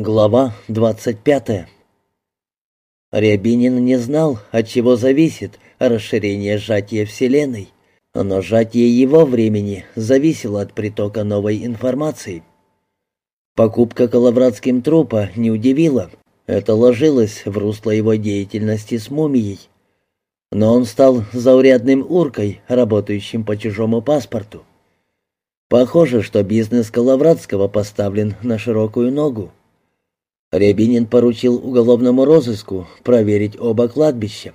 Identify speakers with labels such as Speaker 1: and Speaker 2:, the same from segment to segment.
Speaker 1: Глава 25 Рябинин не знал, от чего зависит расширение сжатия Вселенной, но сжатие его времени зависело от притока новой информации. Покупка Коловратским трупа не удивила, это ложилось в русло его деятельности с мумией. Но он стал заурядным уркой, работающим по чужому паспорту. Похоже, что бизнес Коловратского поставлен на широкую ногу. Рябинин поручил уголовному розыску проверить оба кладбища.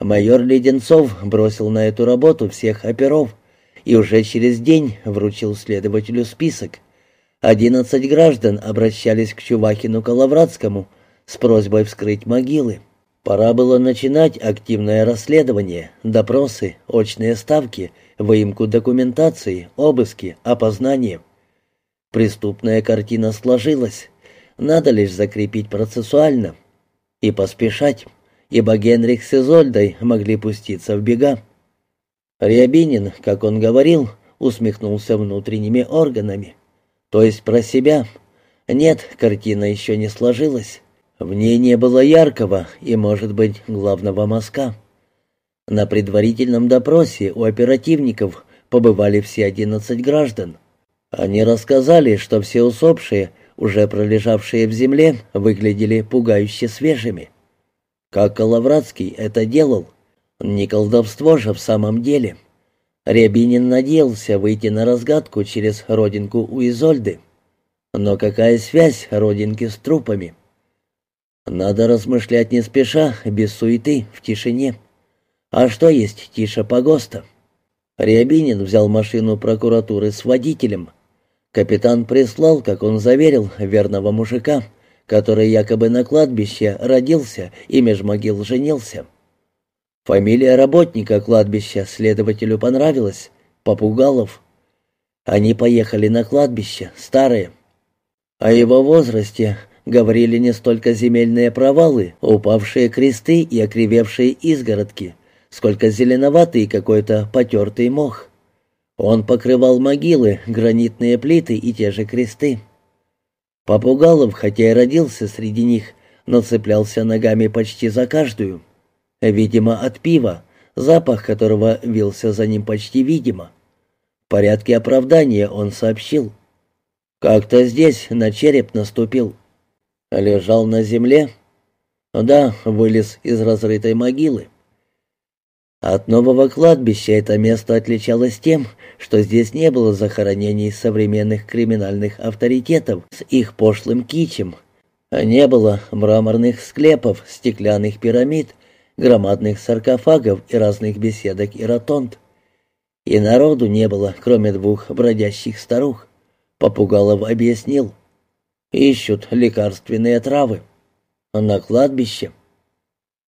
Speaker 1: Майор Леденцов бросил на эту работу всех оперов и уже через день вручил следователю список. Одиннадцать граждан обращались к Чувахину Коловратскому с просьбой вскрыть могилы. Пора было начинать активное расследование, допросы, очные ставки, выемку документации, обыски, опознание. Преступная картина сложилась. Надо лишь закрепить процессуально и поспешать, ибо Генрих с Изольдой могли пуститься в бега. Рябинин, как он говорил, усмехнулся внутренними органами, то есть про себя. Нет, картина еще не сложилась. В ней не было яркого и, может быть, главного мазка. На предварительном допросе у оперативников побывали все одиннадцать граждан. Они рассказали, что все усопшие – уже пролежавшие в земле, выглядели пугающе свежими. Как Коловратский это делал? Не колдовство же в самом деле. Рябинин надеялся выйти на разгадку через родинку у Изольды. Но какая связь родинки с трупами? Надо размышлять не спеша, без суеты, в тишине. А что есть тише погоста? Рябинин взял машину прокуратуры с водителем — Капитан прислал, как он заверил, верного мужика, который якобы на кладбище родился и меж могил женился. Фамилия работника кладбища следователю понравилась — Попугалов. Они поехали на кладбище, старые. О его возрасте говорили не столько земельные провалы, упавшие кресты и окривевшие изгородки, сколько зеленоватый какой-то потертый мох — он покрывал могилы, гранитные плиты и те же кресты. Попугалов, хотя и родился среди них, но цеплялся ногами почти за каждую. Видимо, от пива, запах которого вился за ним почти видимо. В порядке оправдания он сообщил. «Как-то здесь на череп наступил. Лежал на земле?» «Да, вылез из разрытой могилы. От нового кладбища это место отличалось тем, что здесь не было захоронений современных криминальных авторитетов с их пошлым кичем. Не было мраморных склепов, стеклянных пирамид, громадных саркофагов и разных беседок и ротонд. И народу не было, кроме двух бродящих старух. Попугалов объяснил. Ищут лекарственные травы. На кладбище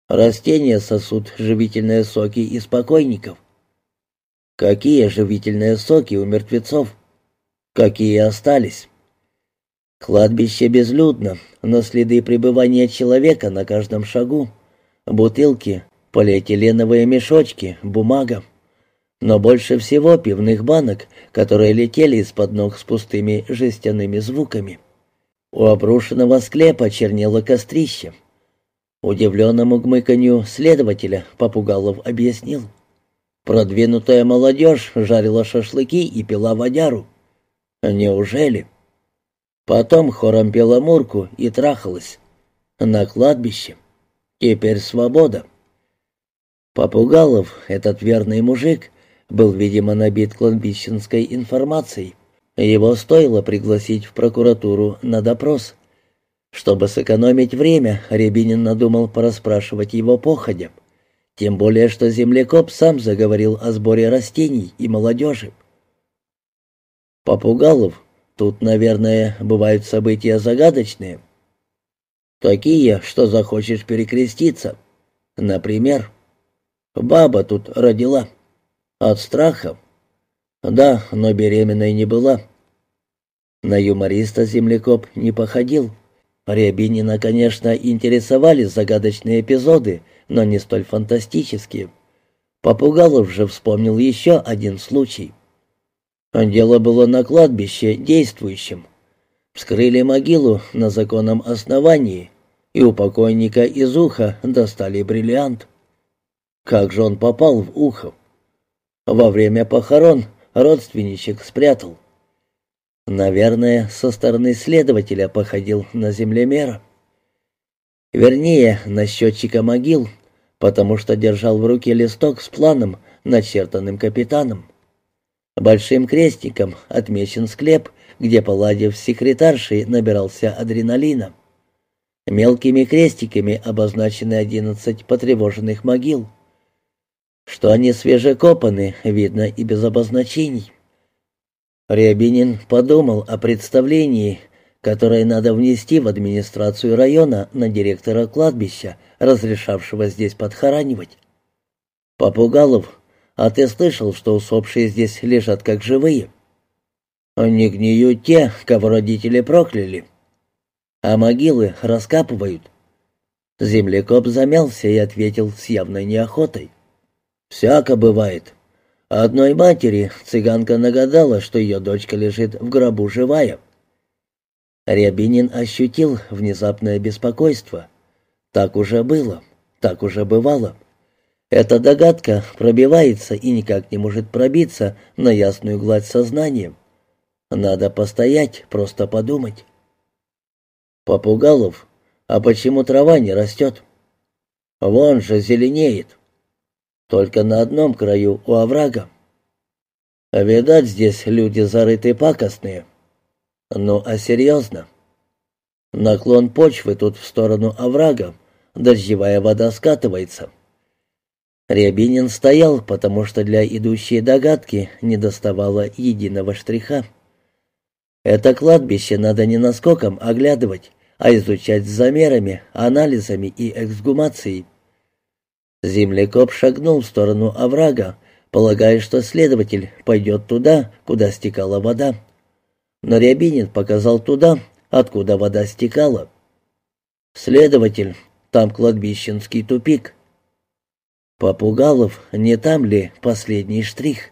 Speaker 1: Растения сосут живительные соки из покойников. Какие живительные соки у мертвецов? Какие остались? Кладбище безлюдно, но следы пребывания человека на каждом шагу. Бутылки, полиэтиленовые мешочки, бумага. Но больше всего пивных банок, которые летели из-под ног с пустыми жестяными звуками. У обрушенного склепа чернело кострище. Удивленному гмыканью следователя Попугалов объяснил. Продвинутая молодежь жарила шашлыки и пила водяру. Неужели? Потом хором пела мурку и трахалась. На кладбище. Теперь свобода. Попугалов, этот верный мужик, был, видимо, набит кладбищенской информацией. Его стоило пригласить в прокуратуру на допрос. Чтобы сэкономить время, Рябинин надумал порасспрашивать его походя. Тем более, что землекоп сам заговорил о сборе растений и молодежи. Попугалов, тут, наверное, бывают события загадочные. Такие, что захочешь перекреститься. Например, баба тут родила. От страха. Да, но беременной не была. На юмориста землекоп не походил. Рябинина, конечно, интересовали загадочные эпизоды, но не столь фантастические. Попугалов же вспомнил еще один случай. Дело было на кладбище действующем. Вскрыли могилу на законном основании, и у покойника из уха достали бриллиант. Как же он попал в ухо? Во время похорон родственничек спрятал. Наверное, со стороны следователя походил на землемера. Вернее, на счетчика могил, потому что держал в руке листок с планом, начертанным капитаном. Большим крестиком отмечен склеп, где Палладьев с секретаршей набирался адреналина. Мелкими крестиками обозначены одиннадцать потревоженных могил. Что они свежекопаны, видно и без обозначений. Рябинин подумал о представлении, которое надо внести в администрацию района на директора кладбища, разрешавшего здесь подхоранивать. «Попугалов, а ты слышал, что усопшие здесь лежат как живые?» «Не гниют те, кого родители прокляли, а могилы раскапывают». Землекоп замялся и ответил с явной неохотой. «Всяко бывает. Одной матери цыганка нагадала, что ее дочка лежит в гробу живая». Рябинин ощутил внезапное беспокойство. Так уже было, так уже бывало. Эта догадка пробивается и никак не может пробиться на ясную гладь сознания. Надо постоять, просто подумать. Попугалов, а почему трава не растет? Вон же зеленеет. Только на одном краю у оврага. Видать, здесь люди зарыты пакостные. Ну, а серьезно? Наклон почвы тут в сторону оврага, дождевая вода скатывается. Рябинин стоял, потому что для идущей догадки не доставало единого штриха. Это кладбище надо не наскоком оглядывать, а изучать с замерами, анализами и эксгумацией. Землекоп шагнул в сторону оврага, полагая, что следователь пойдет туда, куда стекала вода. Но Рябинин показал туда, откуда вода стекала. «Следователь, там кладбищенский тупик». Попугалов, не там ли последний штрих?